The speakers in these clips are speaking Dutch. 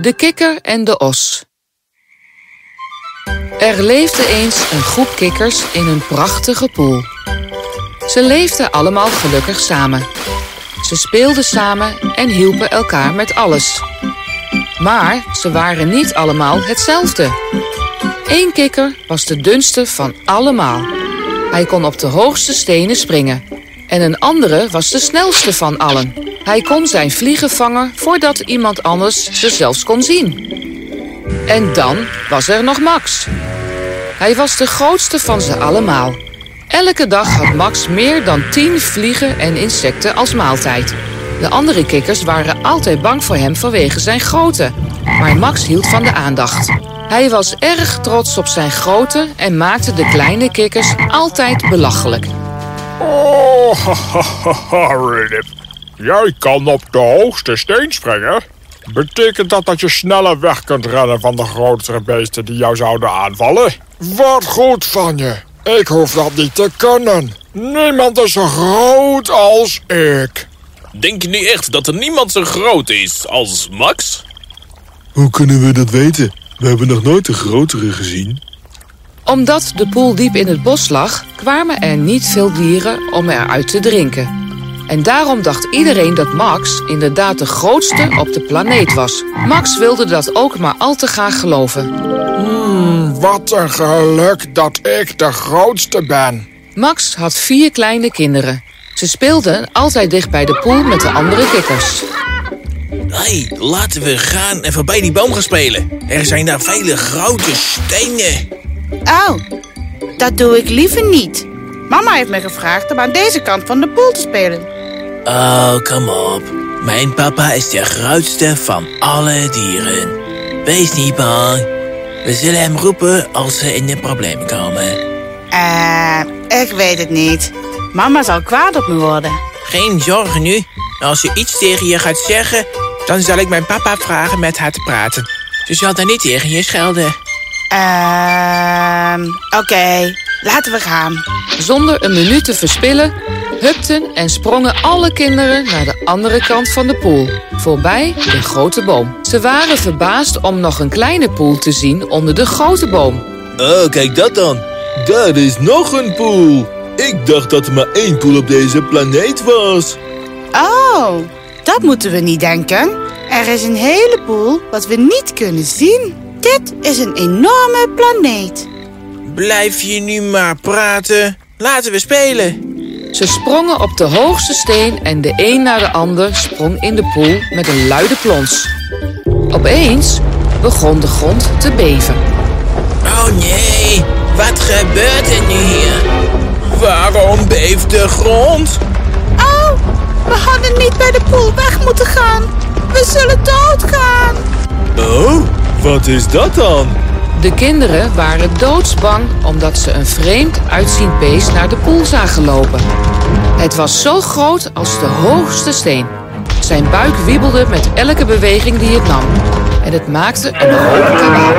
De kikker en de os. Er leefde eens een groep kikkers in een prachtige poel. Ze leefden allemaal gelukkig samen. Ze speelden samen en hielpen elkaar met alles. Maar ze waren niet allemaal hetzelfde. Eén kikker was de dunste van allemaal. Hij kon op de hoogste stenen springen. En een andere was de snelste van allen. Hij kon zijn vliegen vangen voordat iemand anders ze zelfs kon zien. En dan was er nog Max. Hij was de grootste van ze allemaal. Elke dag had Max meer dan tien vliegen en insecten als maaltijd. De andere kikkers waren altijd bang voor hem vanwege zijn grootte. Maar Max hield van de aandacht. Hij was erg trots op zijn grootte en maakte de kleine kikkers altijd belachelijk. Oh, Riddick. Jij kan op de hoogste steen springen. Betekent dat dat je sneller weg kunt rennen van de grotere beesten die jou zouden aanvallen? Wat goed van je. Ik hoef dat niet te kunnen. Niemand is zo groot als ik. Denk je nu echt dat er niemand zo groot is als Max? Hoe kunnen we dat weten? We hebben nog nooit een grotere gezien. Omdat de poel diep in het bos lag, kwamen er niet veel dieren om eruit te drinken. En daarom dacht iedereen dat Max inderdaad de grootste op de planeet was. Max wilde dat ook maar al te graag geloven. Hmm, wat een geluk dat ik de grootste ben. Max had vier kleine kinderen. Ze speelden altijd dicht bij de poel met de andere kikkers. Hé, hey, laten we gaan en voorbij die boom gaan spelen. Er zijn daar vele grote stenen. Oh, dat doe ik liever niet. Mama heeft me gevraagd om aan deze kant van de poel te spelen. Oh, kom op. Mijn papa is de grootste van alle dieren. Wees niet bang. We zullen hem roepen als ze in de problemen komen. Eh, ik weet het niet. Mama zal kwaad op me worden. Geen zorgen nu. Als je iets tegen je gaat zeggen, dan zal ik mijn papa vragen met haar te praten. Ze zal dan niet tegen je schelden. Ehm, oké. Laten we gaan. Zonder een minuut te verspillen, hupten en sprongen alle kinderen naar de andere kant van de poel, voorbij de grote boom. Ze waren verbaasd om nog een kleine poel te zien onder de grote boom. Oh, kijk dat dan. Daar is nog een poel. Ik dacht dat er maar één poel op deze planeet was. Oh, dat moeten we niet denken. Er is een heleboel wat we niet kunnen zien. Dit is een enorme planeet. Blijf je nu maar praten. Laten we spelen. Ze sprongen op de hoogste steen en de een na de ander sprong in de poel met een luide plons. Opeens begon de grond te beven. Oh nee, wat gebeurt er nu hier? Waarom beeft de grond? Oh, we hadden niet bij de poel weg moeten gaan. We zullen doodgaan. Oh, wat is dat dan? De kinderen waren doodsbang omdat ze een vreemd uitziend beest naar de poel zagen lopen. Het was zo groot als de hoogste steen. Zijn buik wiebelde met elke beweging die het nam. En het maakte een hoop kabaal.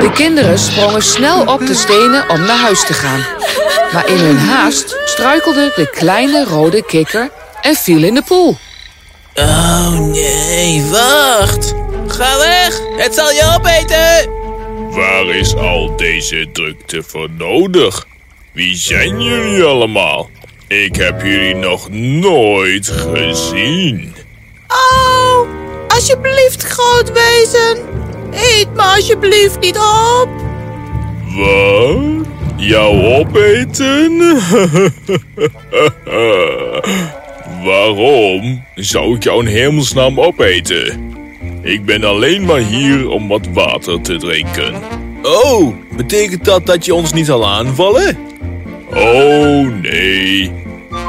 De kinderen sprongen snel op de stenen om naar huis te gaan. Maar in hun haast struikelde de kleine rode kikker en viel in de poel. Oh nee, wacht. Ga weg, het zal je opeten. Waar is al deze drukte voor nodig? Wie zijn jullie allemaal? Ik heb jullie nog nooit gezien. Oh, alsjeblieft groot wezen. Eet me alsjeblieft niet op. Wat? Jou opeten? Waarom zou ik jou in hemelsnaam opeten? Ik ben alleen maar hier om wat water te drinken. Oh, betekent dat dat je ons niet zal aanvallen? Oh nee,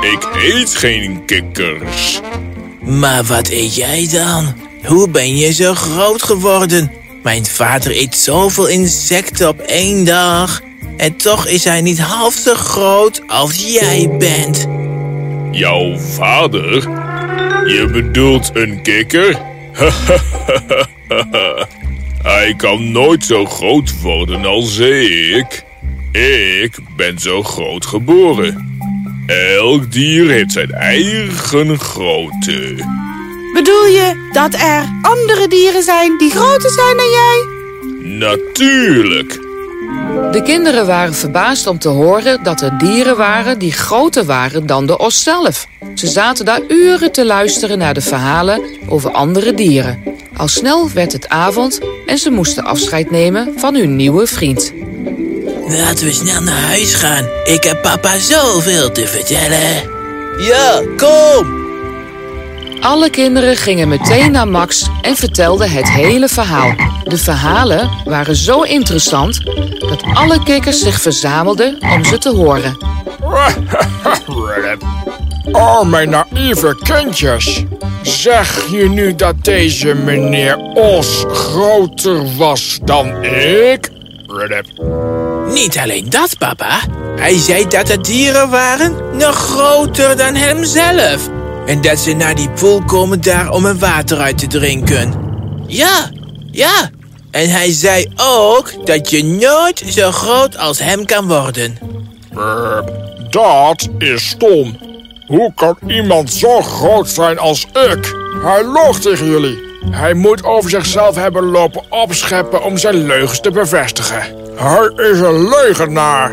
ik eet geen kikkers. Maar wat eet jij dan? Hoe ben je zo groot geworden? Mijn vader eet zoveel insecten op één dag. En toch is hij niet half zo groot als jij bent. Jouw vader? Je bedoelt een kikker? Hij kan nooit zo groot worden als ik. Ik ben zo groot geboren. Elk dier heeft zijn eigen grootte. Bedoel je dat er andere dieren zijn die groter zijn dan jij? Natuurlijk. De kinderen waren verbaasd om te horen dat er dieren waren die groter waren dan de os zelf. Ze zaten daar uren te luisteren naar de verhalen over andere dieren. Al snel werd het avond en ze moesten afscheid nemen van hun nieuwe vriend. Laten we snel naar huis gaan. Ik heb papa zoveel te vertellen. Ja, kom! Alle kinderen gingen meteen naar Max en vertelden het hele verhaal. De verhalen waren zo interessant dat alle kikkers zich verzamelden om ze te horen. Oh, mijn naïeve kindjes. Zeg je nu dat deze meneer Os groter was dan ik? Niet alleen dat, papa. Hij zei dat er dieren waren nog groter dan hemzelf. En dat ze naar die poel komen daar om een water uit te drinken. Ja, ja. En hij zei ook dat je nooit zo groot als hem kan worden. Eh, dat is stom. Hoe kan iemand zo groot zijn als ik? Hij loog tegen jullie. Hij moet over zichzelf hebben lopen opscheppen om zijn leugens te bevestigen. Hij is een leugenaar.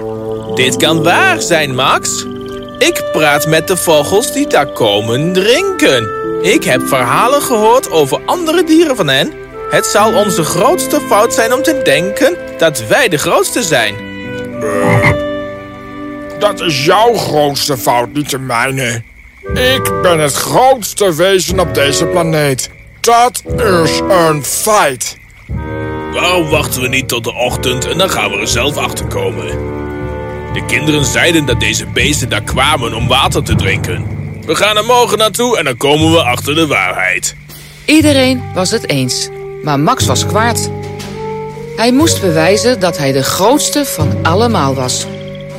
Dit kan waar zijn, Max. Ik praat met de vogels die daar komen drinken. Ik heb verhalen gehoord over andere dieren van hen. Het zal onze grootste fout zijn om te denken dat wij de grootste zijn. Dat is jouw grootste fout, niet de mijne. Ik ben het grootste wezen op deze planeet. Dat is een feit. Waarom wachten we niet tot de ochtend en dan gaan we er zelf achter komen? De kinderen zeiden dat deze beesten daar kwamen om water te drinken. We gaan er morgen naartoe en dan komen we achter de waarheid. Iedereen was het eens, maar Max was kwaad. Hij moest bewijzen dat hij de grootste van allemaal was.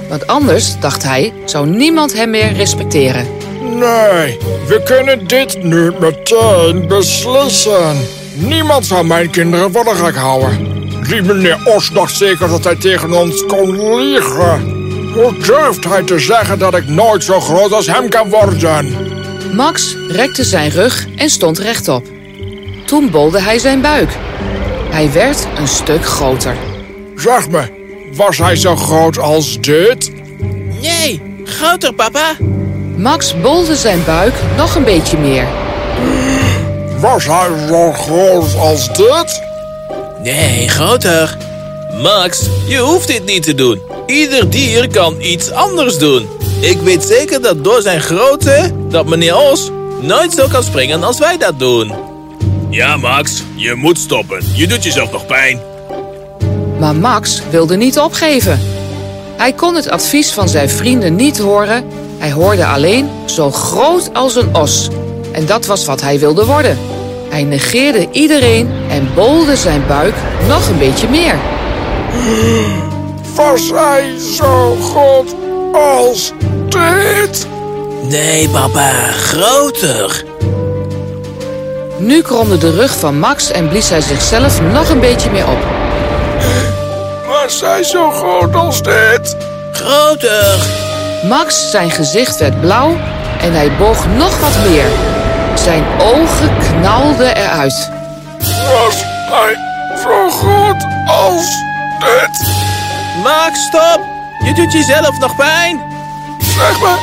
Want anders, dacht hij, zou niemand hem meer respecteren. Nee, we kunnen dit nu meteen beslissen. Niemand zal mijn kinderen voor de gek houden. Die meneer Os dacht zeker dat hij tegen ons kon liegen. Hoe durft hij te zeggen dat ik nooit zo groot als hem kan worden? Max rekte zijn rug en stond rechtop. Toen bolde hij zijn buik. Hij werd een stuk groter. Zeg me, was hij zo groot als dit? Nee, groter, papa. Max bolde zijn buik nog een beetje meer. Was hij zo groot als dit? Nee, groter. Max, je hoeft dit niet te doen. Ieder dier kan iets anders doen. Ik weet zeker dat door zijn grootte, dat meneer Os nooit zo kan springen als wij dat doen. Ja, Max, je moet stoppen. Je doet jezelf nog pijn. Maar Max wilde niet opgeven. Hij kon het advies van zijn vrienden niet horen. Hij hoorde alleen zo groot als een os. En dat was wat hij wilde worden. Hij negeerde iedereen en bolde zijn buik nog een beetje meer. Was hij zo groot als dit? Nee, papa, groter. Nu kromde de rug van Max en blies hij zichzelf nog een beetje meer op. Was hij zo groot als dit? Groter. Max, zijn gezicht werd blauw en hij boog nog wat meer. Zijn ogen knalden eruit. Was hij zo groot als dit? Max, stop. Je doet jezelf nog pijn. Zeg me,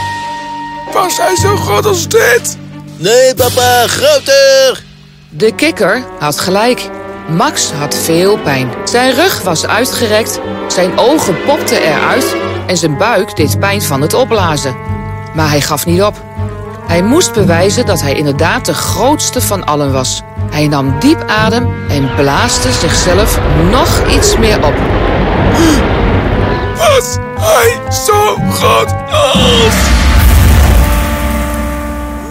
was hij zo groot als dit? Nee, papa, groter. De kikker had gelijk. Max had veel pijn. Zijn rug was uitgerekt, zijn ogen popten eruit en zijn buik deed pijn van het opblazen. Maar hij gaf niet op. Hij moest bewijzen dat hij inderdaad de grootste van allen was. Hij nam diep adem en blaasde zichzelf nog iets meer op. Was hij zo groot als...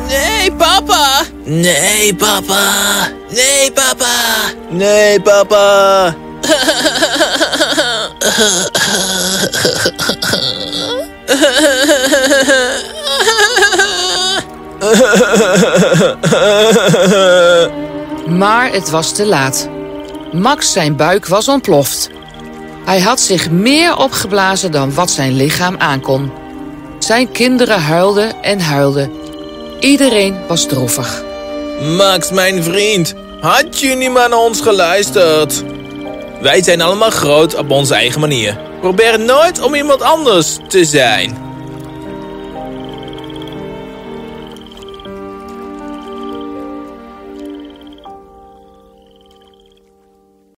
Nee, papa. Nee, papa. Nee, papa. Nee, papa. Maar het was te laat. Max zijn buik was ontploft. Hij had zich meer opgeblazen dan wat zijn lichaam aankon. Zijn kinderen huilden en huilden. Iedereen was droevig. Max, mijn vriend, had je niet naar ons geluisterd? Wij zijn allemaal groot op onze eigen manier. Probeer nooit om iemand anders te zijn.